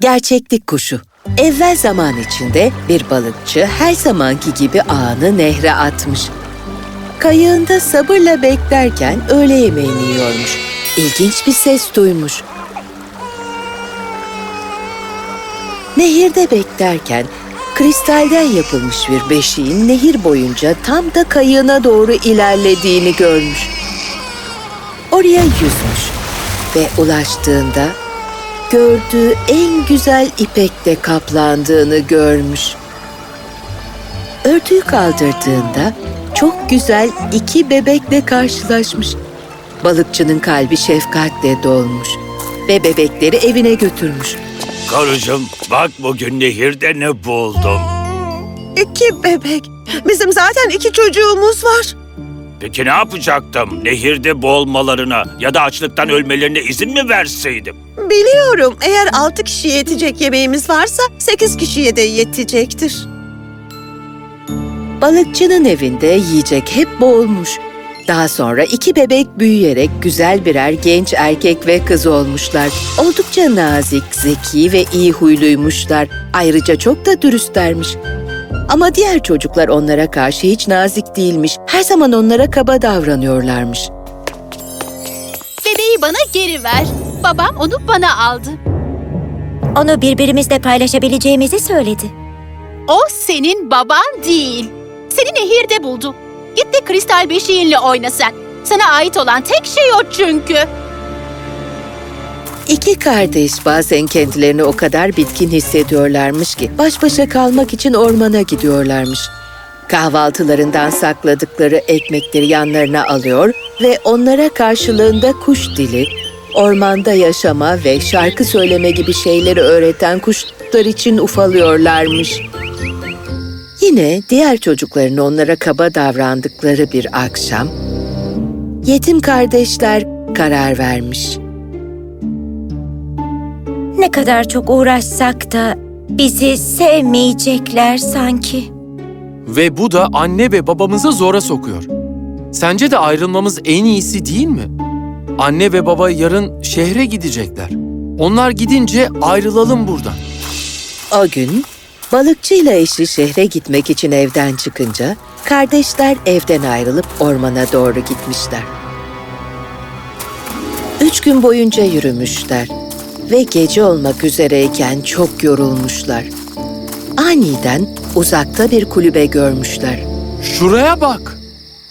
Gerçeklik kuşu. Evvel zaman içinde bir balıkçı her zamanki gibi ağını nehre atmış. Kayığında sabırla beklerken öğle yemeğini yiyormuş. İlginç bir ses duymuş. Nehirde beklerken kristalden yapılmış bir beşiğin nehir boyunca tam da kayığına doğru ilerlediğini görmüş. Oraya yüzmüş ve ulaştığında gördüğü en güzel ipekle kaplandığını görmüş. Örtüyü kaldırdığında çok güzel iki bebekle karşılaşmış. Balıkçının kalbi şefkatle dolmuş ve bebekleri evine götürmüş. Karıcığım bak bugün nehirde ne buldum. İki bebek. Bizim zaten iki çocuğumuz var. Peki ne yapacaktım? Nehirde boğulmalarına ya da açlıktan ölmelerine izin mi verseydim? Biliyorum eğer altı kişiye yetecek yemeğimiz varsa sekiz kişiye de yetecektir. Balıkçının evinde yiyecek hep bolmuş. Daha sonra iki bebek büyüyerek güzel birer genç erkek ve kız olmuşlar. Oldukça nazik, zeki ve iyi huyluymuşlar. Ayrıca çok da dürüstlermiş. Ama diğer çocuklar onlara karşı hiç nazik değilmiş. Her zaman onlara kaba davranıyorlarmış. Bebeği bana geri ver. Babam onu bana aldı. Onu birbirimizle paylaşabileceğimizi söyledi. O senin baban değil. Seni nehirde buldu. Git de kristal beşiğinle oyna sen. Sana ait olan tek şey o çünkü. İki kardeş bazen kendilerini o kadar bitkin hissediyorlarmış ki baş başa kalmak için ormana gidiyorlarmış. Kahvaltılarından sakladıkları ekmekleri yanlarına alıyor ve onlara karşılığında kuş dili, ormanda yaşama ve şarkı söyleme gibi şeyleri öğreten kuşlar için ufalıyorlarmış. Yine diğer çocukların onlara kaba davrandıkları bir akşam, yetim kardeşler karar vermiş. Ne kadar çok uğraşsak da bizi sevmeyecekler sanki. Ve bu da anne ve babamızı zora sokuyor. Sence de ayrılmamız en iyisi değil mi? Anne ve baba yarın şehre gidecekler. Onlar gidince ayrılalım buradan. O gün balıkçıyla eşi şehre gitmek için evden çıkınca kardeşler evden ayrılıp ormana doğru gitmişler. Üç gün boyunca yürümüşler ve gece olmak üzereyken çok yorulmuşlar. Aniden uzakta bir kulübe görmüşler. Şuraya bak.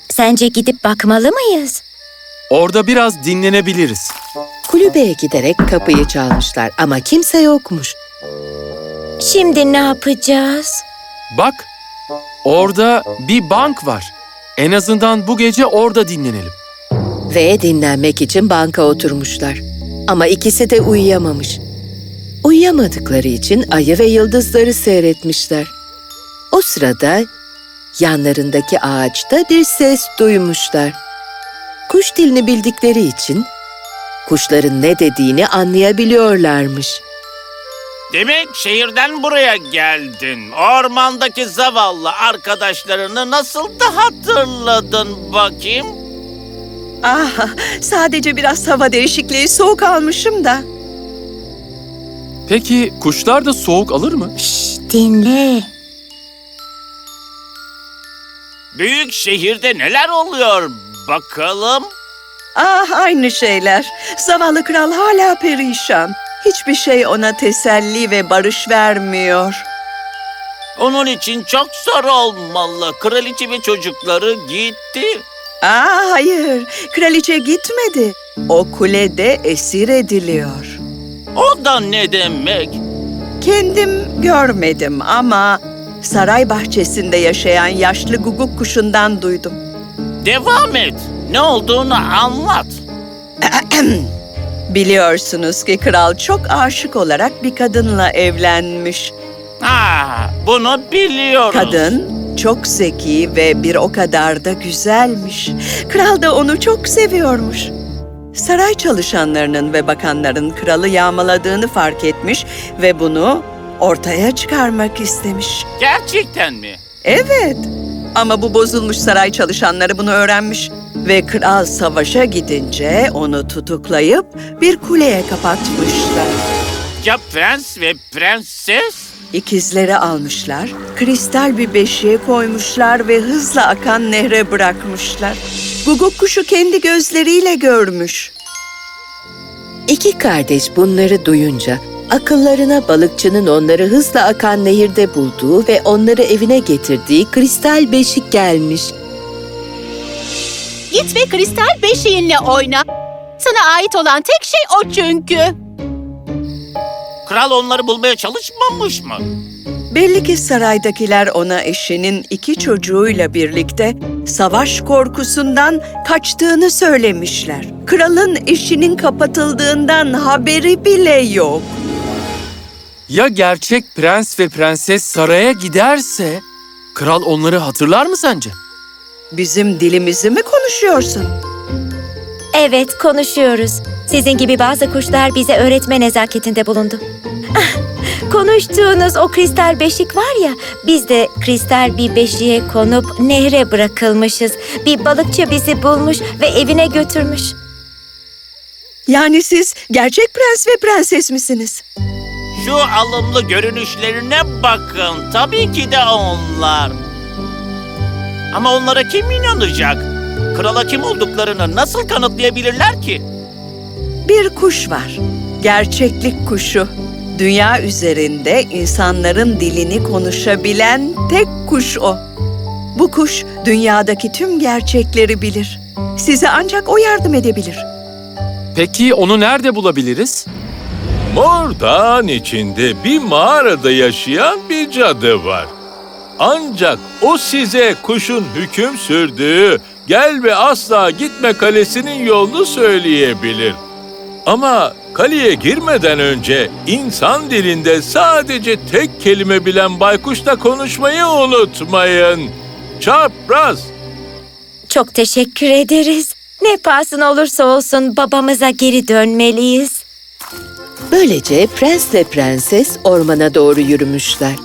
Sence gidip bakmalı mıyız? Orada biraz dinlenebiliriz. Kulübeye giderek kapıyı çalmışlar ama kimse yokmuş. Şimdi ne yapacağız? Bak, orada bir bank var. En azından bu gece orada dinlenelim. ve dinlenmek için banka oturmuşlar. Ama ikisi de uyuyamamış. Uyuyamadıkları için ayı ve yıldızları seyretmişler. O sırada yanlarındaki ağaçta bir ses duymuşlar. Kuş dilini bildikleri için kuşların ne dediğini anlayabiliyorlarmış. Demek şehirden buraya geldin. Ormandaki zavallı arkadaşlarını nasıl da hatırladın bakayım? Ah, sadece biraz hava değişikliği soğuk almışım da. Peki kuşlar da soğuk alır mı? Şş, dinle. Büyük şehirde neler oluyor bakalım? Ah, aynı şeyler. Zavallı kral hala perişan. Hiçbir şey ona teselli ve barış vermiyor. Onun için çok zor olmalı. Kraliçe ve çocukları gitti. Ah, hayır. Kraliçe gitmedi. O kulede esir ediliyor. O da ne demek? Kendim görmedim ama saray bahçesinde yaşayan yaşlı guguk kuşundan duydum. Devam et. Ne olduğunu anlat. Biliyorsunuz ki kral çok aşık olarak bir kadınla evlenmiş. Ha, bunu biliyoruz. Kadın çok zeki ve bir o kadar da güzelmiş. Kral da onu çok seviyormuş. Saray çalışanlarının ve bakanların kralı yağmaladığını fark etmiş ve bunu ortaya çıkarmak istemiş. Gerçekten mi? Evet Ama bu bozulmuş saray çalışanları bunu öğrenmiş ve kral savaşa gidince onu tutuklayıp bir kuleye kapatmışlar. Ya prens ve prenses? İkizleri almışlar, kristal bir beşiğe koymuşlar ve hızla akan nehre bırakmışlar. Guguk kuşu kendi gözleriyle görmüş. İki kardeş bunları duyunca akıllarına balıkçının onları hızla akan nehirde bulduğu ve onları evine getirdiği kristal beşik gelmiş. Git ve kristal beşiğinle oyna. Sana ait olan tek şey o çünkü. Kral onları bulmaya çalışmamış mı? Belli ki saraydakiler ona eşinin iki çocuğuyla birlikte savaş korkusundan kaçtığını söylemişler. Kralın eşinin kapatıldığından haberi bile yok. Ya gerçek prens ve prenses saraya giderse? Kral onları hatırlar mı sence? Bizim dilimizi mi konuşuyorsun? Evet, konuşuyoruz. Sizin gibi bazı kuşlar bize öğretme nezaketinde bulundu. Ah, Konuştuğunuz o kristal beşik var ya, biz de kristal bir beşiğe konup nehre bırakılmışız. Bir balıkçı bizi bulmuş ve evine götürmüş. Yani siz gerçek prens ve prenses misiniz? Şu alımlı görünüşlerine bakın. Tabii ki de onlar. Ama onlara kim inanacak? Krala kim olduklarını nasıl kanıtlayabilirler ki? Bir kuş var. Gerçeklik kuşu. Dünya üzerinde insanların dilini konuşabilen tek kuş o. Bu kuş dünyadaki tüm gerçekleri bilir. Size ancak o yardım edebilir. Peki onu nerede bulabiliriz? Mor Dağın içinde bir mağarada yaşayan bir cadı var. Ancak o size kuşun hüküm sürdüğü gel ve asla gitme kalesinin yolunu söyleyebilir. Ama kaleye girmeden önce insan dilinde sadece tek kelime bilen baykuşla konuşmayı unutmayın. Çapraz. Çok teşekkür ederiz. Ne pahasına olursa olsun babamıza geri dönmeliyiz. Böylece prensle prenses ormana doğru yürümüşler.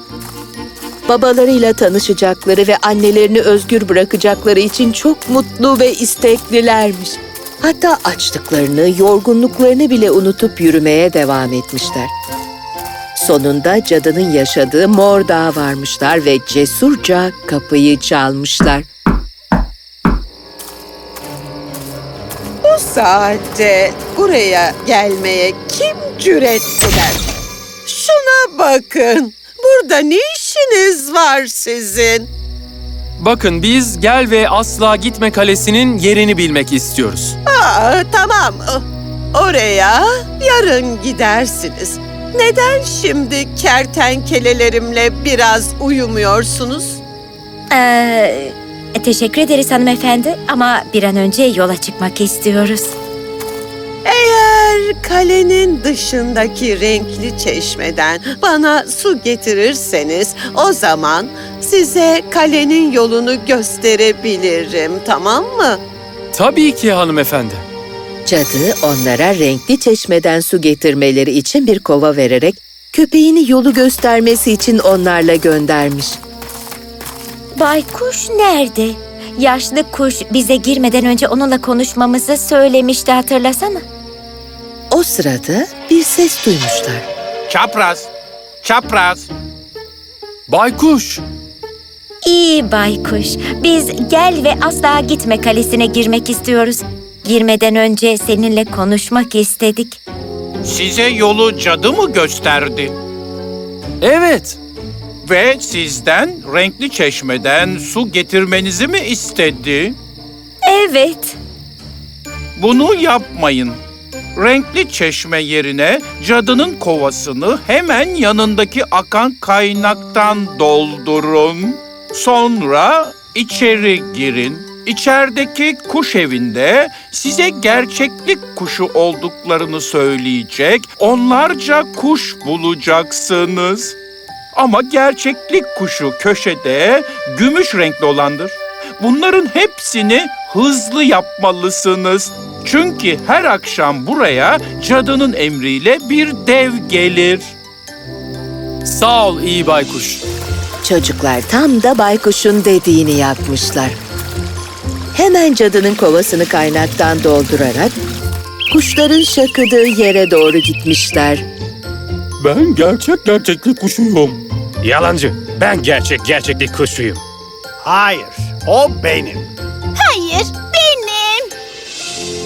Babalarıyla tanışacakları ve annelerini özgür bırakacakları için çok mutlu ve isteklilermiş. Hatta açlıklarını, yorgunluklarını bile unutup yürümeye devam etmişler. Sonunda cadının yaşadığı Mor Dağı varmışlar ve cesurca kapıyı çalmışlar. Bu saatte buraya gelmeye kim cüret eder? Şuna bakın. Burada ne işiniz var sizin? Bakın biz gel ve asla gitme kalesinin yerini bilmek istiyoruz. Aa, tamam. Oraya yarın gidersiniz. Neden şimdi kertenkelelerimle biraz uyumuyorsunuz? Ee, teşekkür ederiz hanımefendi ama bir an önce yola çıkmak istiyoruz. Eğer kalenin dışındaki renkli çeşmeden bana su getirirseniz o zaman size kalenin yolunu gösterebilirim tamam mı? Tabii ki hanımefendi. Cadı onlara renkli çeşmeden su getirmeleri için bir kova vererek köpeğini yolu göstermesi için onlarla göndermiş. Baykuş nerede? Yaşlı kuş bize girmeden önce onunla konuşmamızı söylemişti hatırlasana. O sırada bir ses duymuşlar. Çapraz. Çapraz. Baykuş, İyi baykuş, biz gel ve asla gitme kalesine girmek istiyoruz. Girmeden önce seninle konuşmak istedik. Size yolu cadı mı gösterdi? evet. Ve sizden renkli çeşmeden su getirmenizi mi istedi? Evet, Bunu yapmayın. Renkli çeşme yerine cadının kovasını hemen yanındaki akan kaynaktan doldurun. Sonra içeri girin. İçerideki kuş evinde size gerçeklik kuşu olduklarını söyleyecek onlarca kuş bulacaksınız. Ama gerçeklik kuşu köşede gümüş renkli olandır. Bunların hepsini hızlı yapmalısınız. Çünkü her akşam buraya cadının emriyle bir dev gelir. Sağ ol iyi baykuş. Çocuklar tam da baykuşun dediğini yapmışlar. Hemen cadının kovasını kaynaktan doldurarak kuşların şakıdığı yere doğru gitmişler. Ben gerçek gerçeklik kuşuyum. Yalancı. Ben gerçek gerçeklik kuşuyum. Hayır, o benim.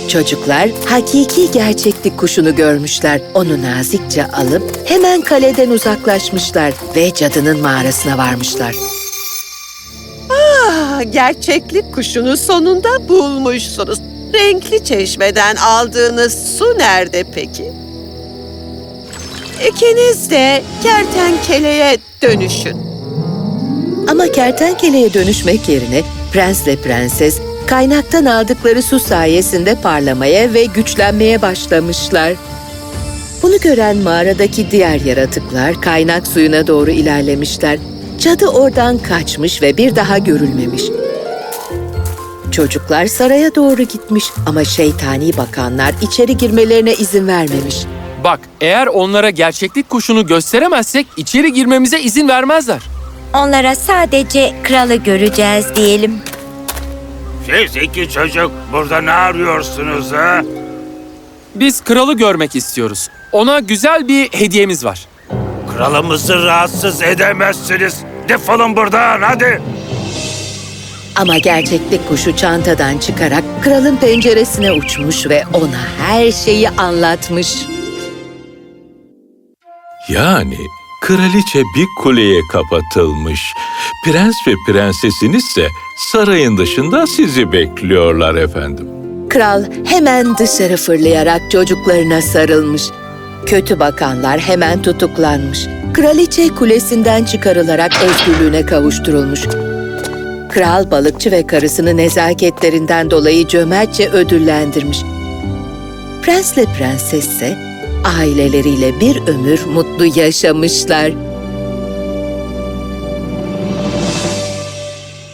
Çocuklar hakiki gerçeklik kuşunu görmüşler. Onu nazikçe alıp hemen kaleden uzaklaşmışlar ve cadının mağarasına varmışlar. Ah, gerçeklik kuşunu sonunda bulmuşsunuz. Renkli çeşmeden aldığınız su nerede peki? İkiniz de kertenkeleye dönüşün. Ama kertenkeleye dönüşmek yerine prensle prenses kaynaktan aldıkları su sayesinde parlamaya ve güçlenmeye başlamışlar. Bunu gören mağaradaki diğer yaratıklar kaynak suyuna doğru ilerlemişler. Cadı oradan kaçmış ve bir daha görülmemiş. Çocuklar saraya doğru gitmiş ama şeytani bakanlar içeri girmelerine izin vermemiş. Bak, eğer onlara gerçeklik kuşunu gösteremezsek içeri girmemize izin vermezler. Onlara sadece kralı göreceğiz diyelim. Siz iki çocuk burada ne arıyorsunuz ha? Biz kralı görmek istiyoruz. Ona güzel bir hediyemiz var. Kralımızı rahatsız edemezsiniz. Defolun buradan hadi. Ama gerçeklik kuşu çantadan çıkarak kralın penceresine uçmuş ve ona her şeyi anlatmış. Yani kraliçe bir kuleye kapatılmış. Prens ve prensesiniz ise sarayın dışında sizi bekliyorlar efendim. Kral hemen dışarı fırlayarak çocuklarına sarılmış. Kötü bakanlar hemen tutuklanmış. Kraliçe kulesinden çıkarılarak özgürlüğüne kavuşturulmuş. Kral balıkçı ve karısını nezaketlerinden dolayı cömertçe ödüllendirmiş. Prensle prenses ise aileleriyle bir ömür mutlu yaşamışlar.